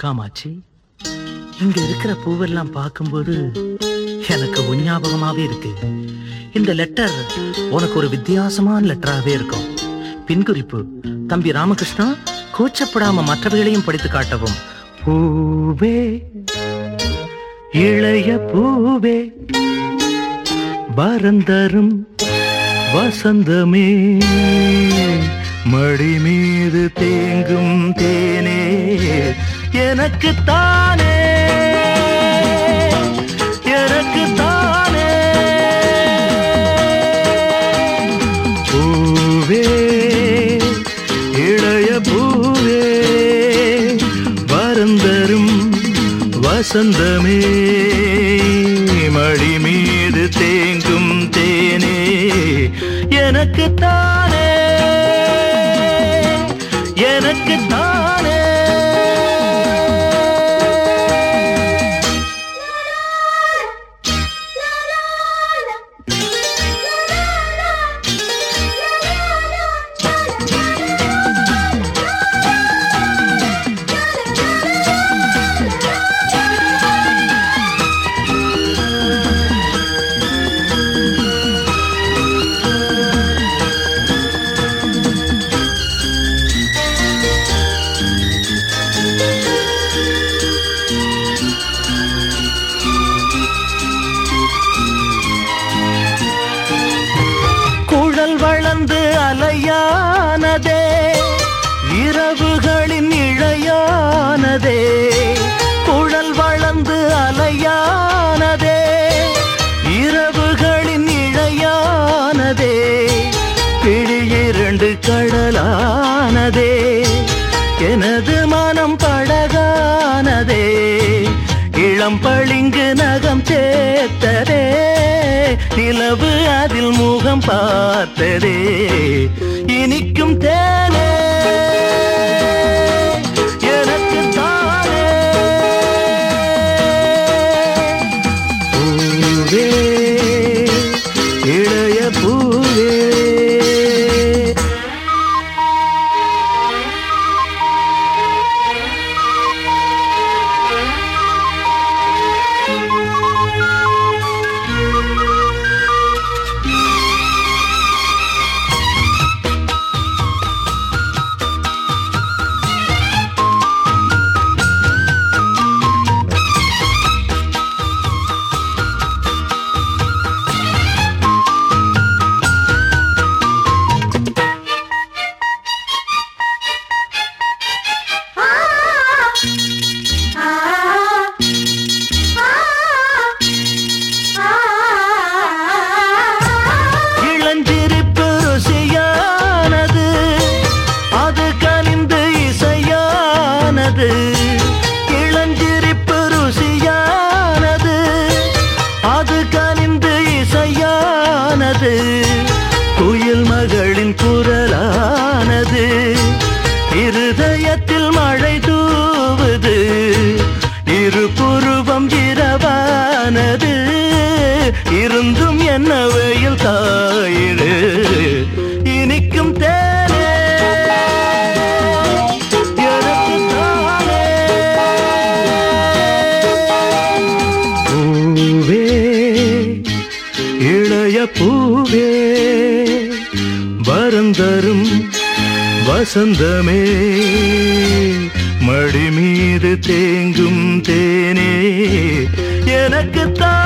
காமாட்சி இங்க இருக்கிற பூவெல்லாம் பார்க்கும்போது எனக்கு உன் ஞாபகமாவே இருக்கு. இந்த லெட்டர் உனக்கு ஒரு வித்தியாசமான லெட்டராவே இருக்கும். பின்குறிப்பு தம்பி ராமகிருஷ்ணா கூச்சப்படாம மற்றவர்களையும் படித்து காட்டவும். பூவே இளைய பூவே பரந்தரும் வசந்தமே. மடி மீது தேங்கும் தேனே எனக்கு தானே எனக்கு தானே பூவே இளைய பூவே வரந்தரும் வசந்தமே. மடி மீது தேங்கும் தேனே எனக்கு தானே வந்து அலையானதே. இரவுகளின் இழையானதே. குழல் வளர்ந்து அலையானதே. இரவுகளின் இழையானதே. பிடி இரண்டு கடலானதே. எனது மனம் படகானதே. இளம் பளிங்கு நகம் சேர்த்ததே நிலவு அதில் முகம் பார்த்ததே. இனிக்கும் தே இசையானது இளஞ்சிரிப்பு ருசியானது அது கனிந்து இசையானது குயில் மகளின் குரலானது இருதயத்தில் மழை தூவுது இரு புருவம் இரவானது இருந்தும் என்ன வெயில் தான் இளைய பூவே வரந்தரும் வசந்தமே. மடி மீது தேங்கும் தேனே எனக்குத்தான்